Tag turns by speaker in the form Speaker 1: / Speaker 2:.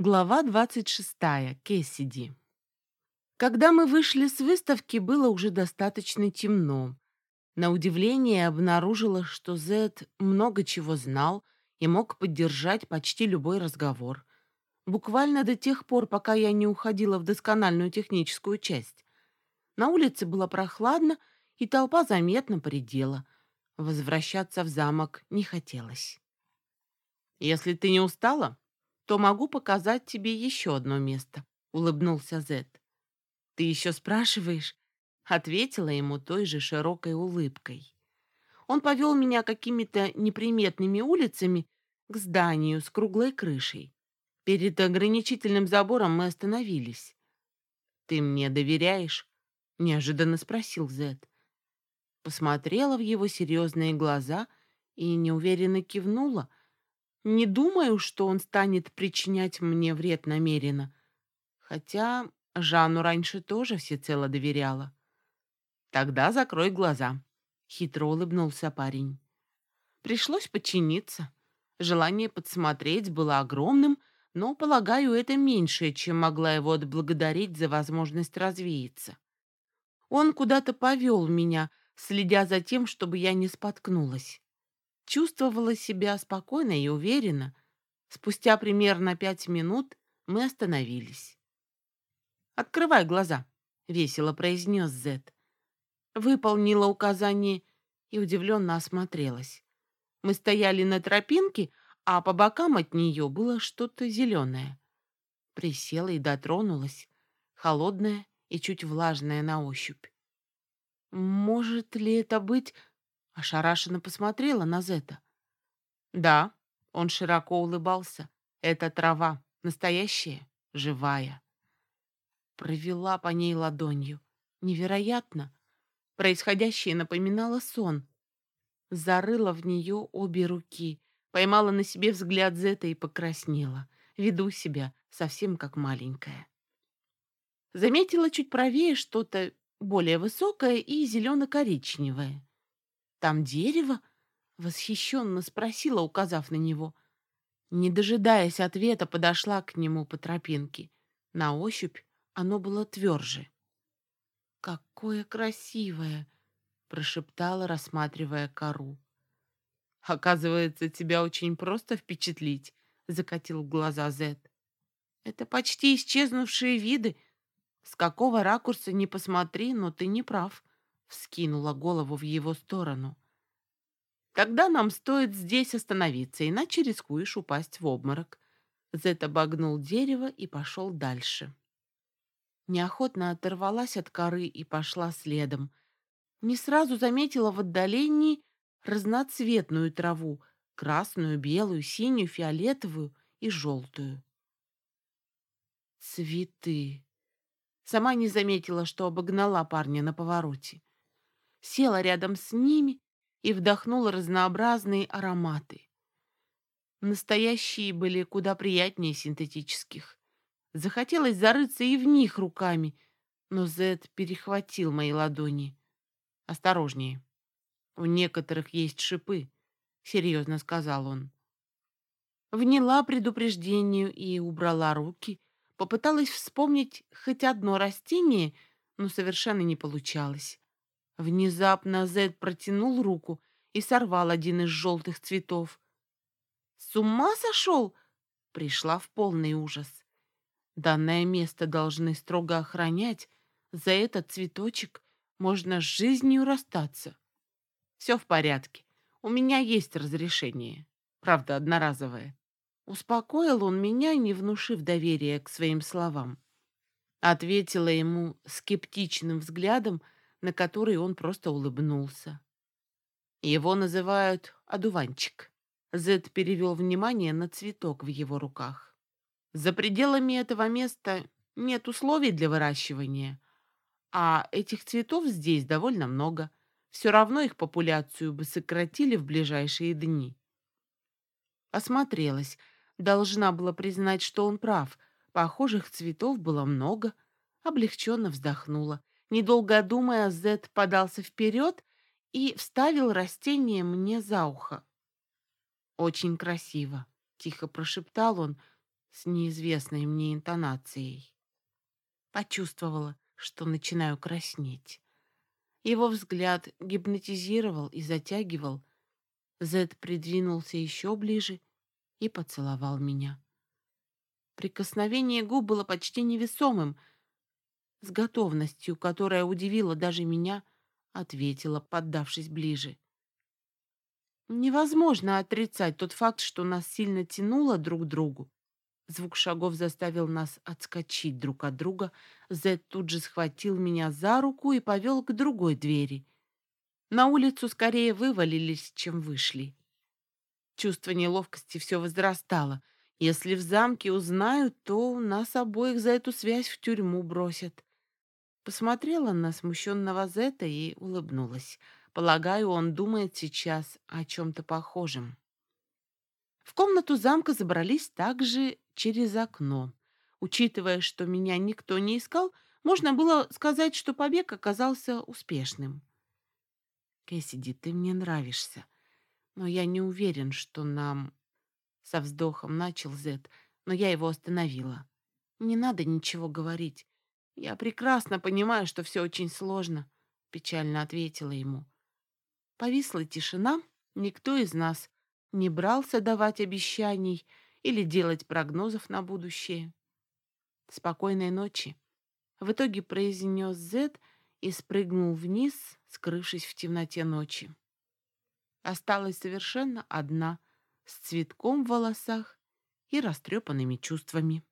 Speaker 1: Глава 26. Кессиди. Когда мы вышли с выставки, было уже достаточно темно. На удивление обнаружила, что Зет много чего знал и мог поддержать почти любой разговор. Буквально до тех пор, пока я не уходила в доскональную техническую часть. На улице было прохладно, и толпа заметно поредела. Возвращаться в замок не хотелось. «Если ты не устала, то могу показать тебе еще одно место», — улыбнулся Зет. «Ты еще спрашиваешь?» — ответила ему той же широкой улыбкой. Он повел меня какими-то неприметными улицами к зданию с круглой крышей. Перед ограничительным забором мы остановились. «Ты мне доверяешь?» — неожиданно спросил Зет. Посмотрела в его серьезные глаза и неуверенно кивнула — не думаю, что он станет причинять мне вред намеренно. Хотя Жанну раньше тоже всецело доверяла. Тогда закрой глаза. Хитро улыбнулся парень. Пришлось подчиниться. Желание подсмотреть было огромным, но, полагаю, это меньшее, чем могла его отблагодарить за возможность развеяться. Он куда-то повел меня, следя за тем, чтобы я не споткнулась. Чувствовала себя спокойно и уверенно. Спустя примерно пять минут мы остановились. «Открывай глаза», — весело произнес Зет. Выполнила указание и удивленно осмотрелась. Мы стояли на тропинке, а по бокам от нее было что-то зеленое. Присела и дотронулась, холодное и чуть влажное на ощупь. Может ли это быть Ошарашенно посмотрела на Зета. «Да», — он широко улыбался, — «это трава, настоящая, живая». Провела по ней ладонью. Невероятно. Происходящее напоминало сон. Зарыла в нее обе руки, поймала на себе взгляд Зета и покраснела. Веду себя совсем как маленькая. Заметила чуть правее что-то более высокое и зелено-коричневое. «Там дерево?» — восхищенно спросила, указав на него. Не дожидаясь ответа, подошла к нему по тропинке. На ощупь оно было тверже. «Какое красивое!» — прошептала, рассматривая кору. «Оказывается, тебя очень просто впечатлить», — закатил глаза Зет. «Это почти исчезнувшие виды. С какого ракурса не посмотри, но ты не прав вскинула голову в его сторону. «Тогда нам стоит здесь остановиться, иначе рискуешь упасть в обморок». Зет обогнул дерево и пошел дальше. Неохотно оторвалась от коры и пошла следом. Не сразу заметила в отдалении разноцветную траву, красную, белую, синюю, фиолетовую и желтую. Цветы. Сама не заметила, что обогнала парня на повороте села рядом с ними и вдохнула разнообразные ароматы. Настоящие были куда приятнее синтетических. Захотелось зарыться и в них руками, но Зед перехватил мои ладони. «Осторожнее. У некоторых есть шипы», — серьезно сказал он. Вняла предупреждению и убрала руки, попыталась вспомнить хоть одно растение, но совершенно не получалось. Внезапно Зед протянул руку и сорвал один из желтых цветов. «С ума сошел?» Пришла в полный ужас. Данное место должны строго охранять. За этот цветочек можно с жизнью расстаться. Все в порядке. У меня есть разрешение. Правда, одноразовое. Успокоил он меня, не внушив доверия к своим словам. Ответила ему скептичным взглядом, на который он просто улыбнулся. Его называют одуванчик. Зед перевел внимание на цветок в его руках. За пределами этого места нет условий для выращивания, а этих цветов здесь довольно много. Все равно их популяцию бы сократили в ближайшие дни. Осмотрелась. Должна была признать, что он прав. Похожих цветов было много. Облегченно вздохнула. Недолго думая, Зет подался вперед и вставил растение мне за ухо. «Очень красиво», — тихо прошептал он, с неизвестной мне интонацией. Почувствовала, что начинаю краснеть. Его взгляд гипнотизировал и затягивал. Зед придвинулся еще ближе и поцеловал меня. Прикосновение губ было почти невесомым. С готовностью, которая удивила даже меня, ответила, поддавшись ближе. Невозможно отрицать тот факт, что нас сильно тянуло друг к другу. Звук шагов заставил нас отскочить друг от друга. Зед тут же схватил меня за руку и повел к другой двери. На улицу скорее вывалились, чем вышли. Чувство неловкости все возрастало. Если в замке узнают, то нас обоих за эту связь в тюрьму бросят. Посмотрела на смущенного Зета и улыбнулась. Полагаю, он думает сейчас о чем-то похожем. В комнату замка забрались также через окно. Учитывая, что меня никто не искал, можно было сказать, что побег оказался успешным. «Кэссиди, ты мне нравишься, но я не уверен, что нам...» Со вздохом начал Зет, но я его остановила. «Не надо ничего говорить. Я прекрасно понимаю, что все очень сложно», — печально ответила ему. Повисла тишина, никто из нас не брался давать обещаний или делать прогнозов на будущее. «Спокойной ночи», — в итоге произнес Зед и спрыгнул вниз, скрывшись в темноте ночи. Осталась совершенно одна, с цветком в волосах и растрепанными чувствами.